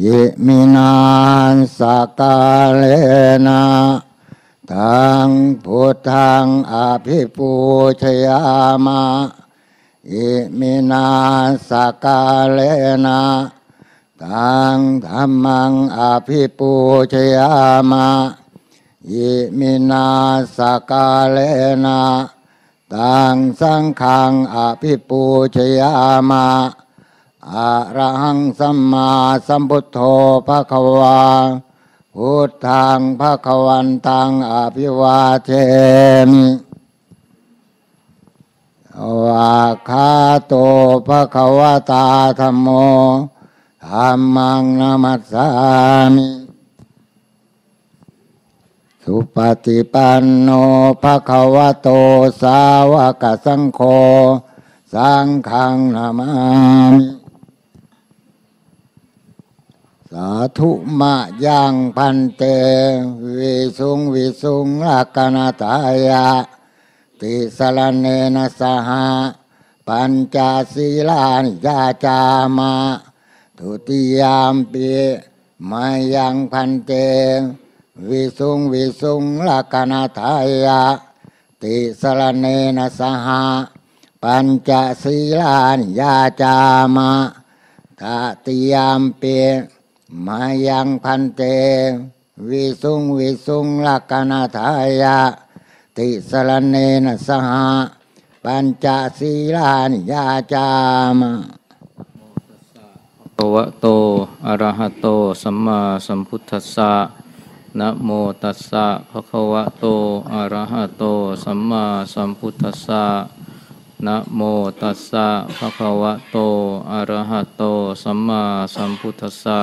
อิมินา สักกาเรนะ ตังพุทธังอภิปูชยามะอิมินา สักกาเรนะ ตังธัมมังอภิปูชยามะอิมินา สักกาเรนะตังสังฆังอภิปูชยามะ อะระหังสัมมาสัมพุทโธภะคะวาพุทธังภะคะวันตังอภิวาเทมิวาคาโตภะคะวตาธรรมโมธัมมังนามัสสามิสุปฏิปันโนภะคะวะโตสาวกสังโฆสังฆังนามามิ สาธุมะยังพันเตวิสุงวิสุงลักนาตายะ ติสรณเนนะสหะปัญจศีลานิยาจามาทุติยามปีมายังพันเตวิสุงวิสุงลักนาทายะ ติสรณเนนะสหะปัญจศีลานิยาจามาตติยามปี มายังพันเต วิสุงวิสุงลักนาทายะ ติสรเนนสหะปัญจศีลานิยาจามะภะวะโต อะระหะโต สัมมาสัมพุทธัสสะนะโมตัสสะภะคะวะโต อะระหะโต สัมมาสัมพุทธัสสะนะโมตัสสะภะคะวะโต อะระหะโต สัมมาสัมพุทธัสสะ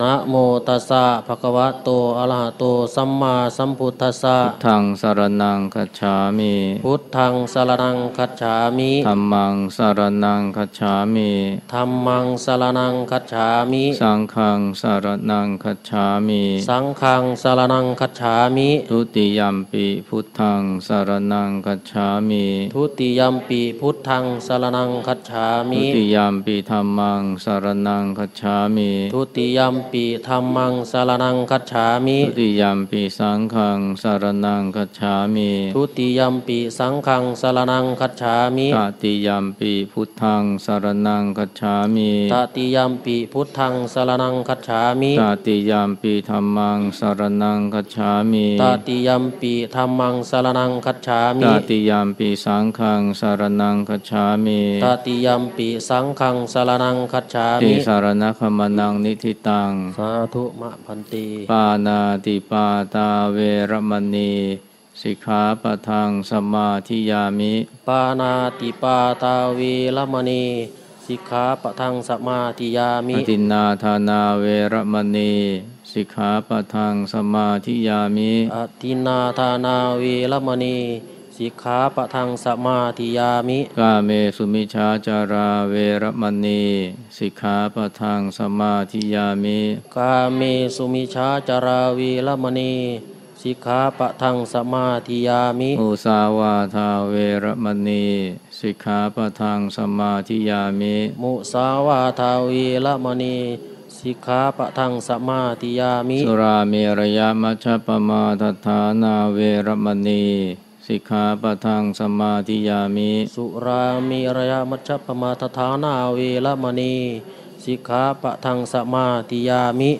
นะโมตัสสะภะคะวะโตอะระหะโตสัมมาสัมพุทธัสสะพุทธังสารนังคัจฉามิพุทธังสรณังคัจฉามิธัมมังสารนังคัจฉามิธัมมังสรณังคัจฉามิสังฆังสารนังคัจฉามิสังฆังสรณังคัจฉามิทุติยัมปิพุทธังสารนังคัจฉามิทุติยัมปีพุทธังสรณังคัจฉาทุมิติยัมปิธัมมังสารนังคัจฉามิทุติยัมปีธัมมังสรณังคัจฉามิทุติยัมปิสังฆังสารนังคัจฉามิทุติยัมปีสังฆังสรณังคัจฉามิตติยัมปิพุทธังสารนังคัจฉามิตติยัมปีพุทธังสรณังคัจฉามิตติยัมปิธัมมังสารนังคัจฉามิตติยัมปีธัมมังสรณังคัจฉาตมิติยัมปิสังฆังสารนังคัจฉามิตติยัมปีสังฆังสรณังคัจฉาติมิสารณคมนังนิทิตังสาธุมะพันตีปานาติปาตาเวรมณีสิกขาปะทังสมาธิยามิ ปานาติปาตาเวรมณีสิกขาปะทังสมาธิยามิอตินนาธานาเวรมณีสิกขาปะทังสมาธิยามิอตินาธานาเวรมณี สิกขาปะทังสมาธิยามิกาเมสุมิชาจาราเวรมณีสิกขาปะทังสมาธิยามิกาเมสุมิชาจาราเวรมณีสิกขาปะทังสมาธิยามิอุสาวาทาเวรมณีสิกขาปะทังสมาธิยามิ มุสาวาทาเวรมณีสิกขาปะทังสมาธิยามิ สุราเมรยมัชฌปมาทฐานาเวรมณี สิกขาปะทังสมาธิยามิ สุรามีระยะมัชฌปมาทฐานาเวรมณี สิกขาปะทังสมาธิยามิ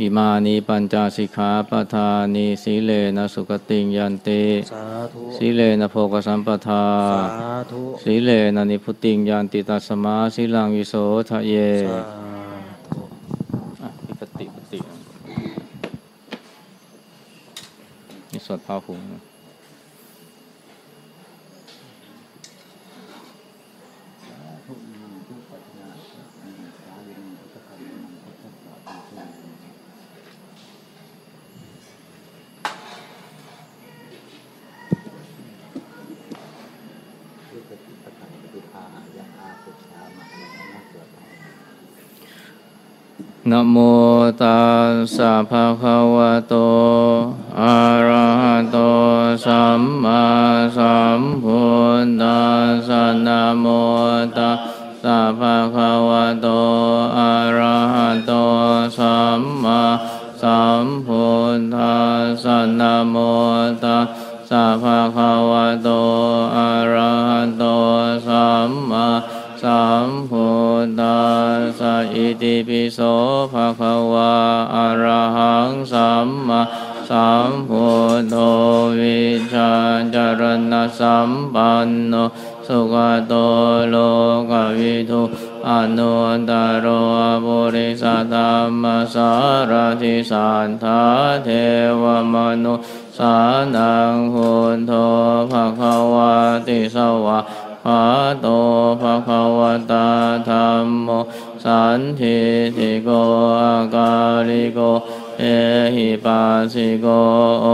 อิมานิปัญจสิกขาปทานิสีเลนะสุขติงยันติสาธุสีเลนะโภกสัมปทาสาธุสีเลนะนิพุติงยันติตัสสมาสีลังวิโสทะเยสาธุอะมีปฏิปฏินี่สวดพาหุง นะโมตัสสะภะคะวะโต อะระหะโต สัมมาสั อิติปิโสภะคะวะอะระหังสัมมาสัมพุทโธวิชาจารณะสัมปันโนสุขโตโลกวิทุอนุตตรโบุริสธรรมสารทิสันทาเทวมนุสานังหุนโธภะคะวะติสวะภะโตภะคะวตาธรรมโม สันทิติโกอากาลิโก เอหิปัสสิโกโอ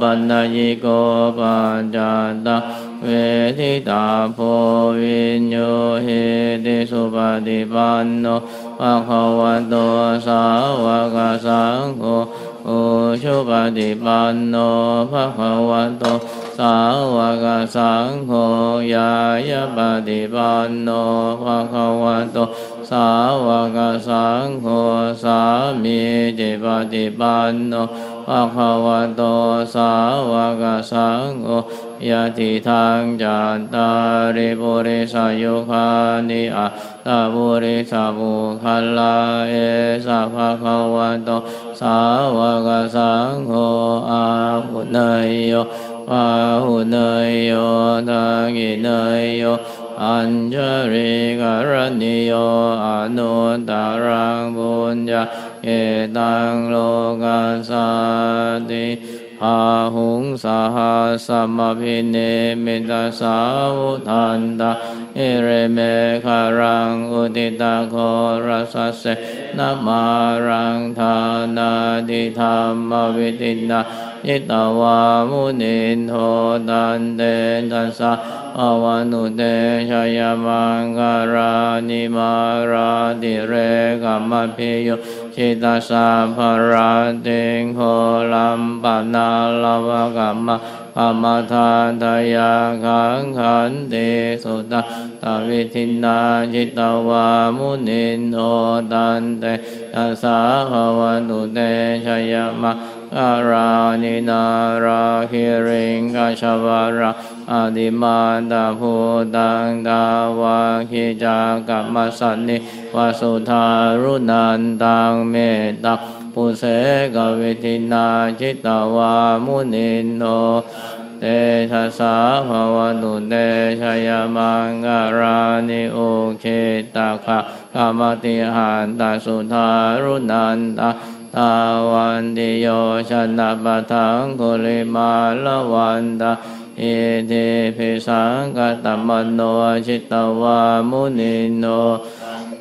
ปัญญิโกปัญจตังเวทิตาโพวิญโยเหติสุปฏิปันโนภะคะวะโตสาวกสังโฆโอชุปฏิปันโนภะคะวะโตสาวกสังโฆยายปฏิปันโนภะคะวะโต สาวกสังโฆสามีจิปฏิปันโนภะคะวะโตสาวกสังโฆยะติทางจัตตาริปุริสายุคานิอัตาบุริสาบุคัลลาเอสะภะคะวะโตสาวกสังโฆอาหุเนยโยปาหุเนยโยทังกิเนยโย อัญชริกรณิโยอนุตตรังบุญญาเอตังโลกัสสติอาหุงสหสมพิเนมิตาสาวุทันตาเอเรเมฆารังอุติตาโครัสสเสนามารังธานาติธรรมวิตินายิตาวามุนินโทตันเตตัสสะ อวานุเตชยมังการานิมาราติเรกัมมพิโยชิตาสาภราติงโคลัมปนาลวะกัมมะปมทานทยาขังขันติสุตตาวิทินาจิตวามุนินโทตันเตตัสสะภวนุเตชยมังการานินาราคิริงกาชวารา อดิมาตาภูตังดาวาคิจากัมมสันนิวาสุธารุนันตังเมตตาปุเสกวิทินาจิตวามุนินโท ตันเตชะสา ภะวะตุเต ชะยะมังคะลานิ อุกขิตตะขัคคะมะติหัตถะสุทารุณันตัง ธาวันติโยชะนะปะถังคุลิมาละวันตัง อิทธีภิสังขะตะมะโนชิตะวามุนินโท ตัน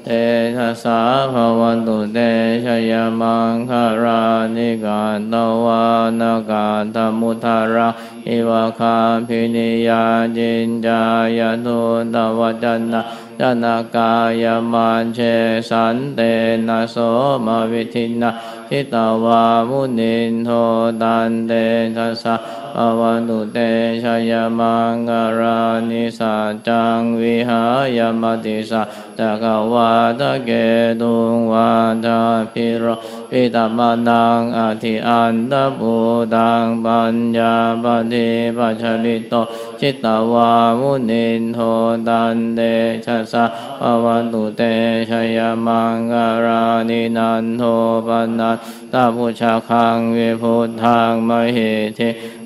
เตชะสา ภะวะตุเตชยมังคารานิกาตวานากาธมุทาราอิวะคาพินิยาจินจายตุตวัจนะจนากายมันเชสันเตนะโสมวิทินา ทิตวามุนินโทตันเตทัสสะภวันุเตชยมังกรานิสัจจังวิหายมติสัจกวาตะเกตุงวาทาพิโรปิตามานังอธิอันตปูตังปัญญาปฏิปัจฉิโต จิตตวามุนินโทตันเตชะสะภวันตุเตชยมังกรานินันโทปันนัตตาพุชาคังวิพุทธังมหิเท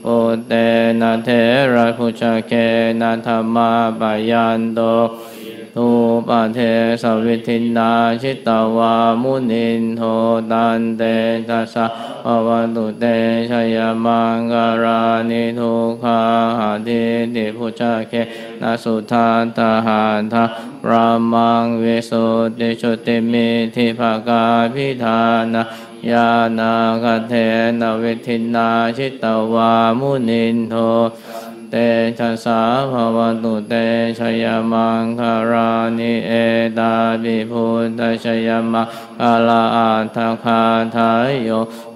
อุเตนะเทระพุชเคนะธรรมาปยันโต ทูปะเทสวิทินาชิตวามุนินโทตันเตทัสสะภวันตุเตชยมังการานิทุขาหาทิติพุชเคนะสุทานตหานทารามังเวสดิชุติมิทิภากาพิธานาญาณากเทนวิทินาชิตวามุนินโท เตชะสาภวตุเตชยมังคารานิเอตาบิพุทธชยมังกาลาอัตถคาทายโย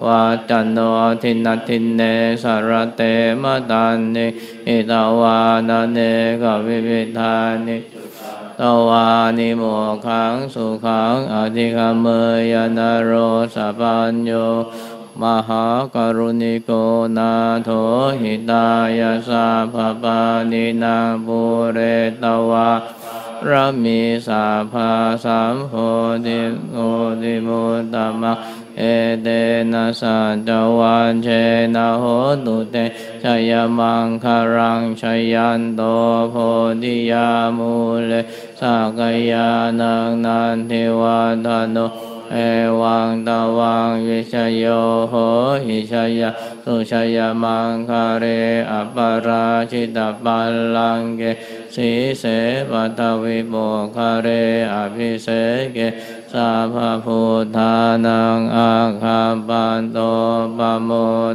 วาจันโนทินัทินเนสารเตมตันนิอิตาวานเนกวิวิธานิตวานิโมขังสุขังอธิคเมยนโรสะปัญโย มหากรุณิโกนาโถหิตายาสาภปานินาบุเรตวาระมีสาภาสัมโพธิโกติมุตตมะเอเตนะสัจวันเชนะโหตุเตชยมังคารังชยันโตโพธิยามูเลสักยานังนันเทวันทโน เอวังตวังวิชโยโหหิชยาสุชยมังคาเรอปราชิตปัลลังเกสีเสปัตวิโมคาเรอภิเสเกสัพพุทธานังอาคาปันโตปโม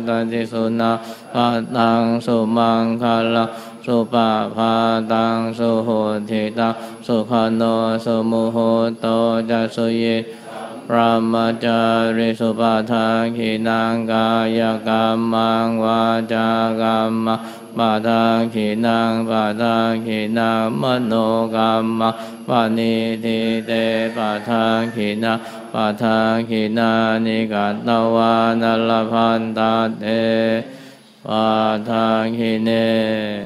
ตันติสุนาปัตังสุมังคาลังสุปาพาตังสุโหติตังสุขโนสุมุโหโตจัสสุเย พระมจาริสุปาทาขีนางกายกรรมังวาจากรรมังปาทาขีนางปาทาขีนางมโนกรรมังปานิทิเตปาทาขีนาปาทาขีนานิกัตตวานลพันตาเตปาทาขีเน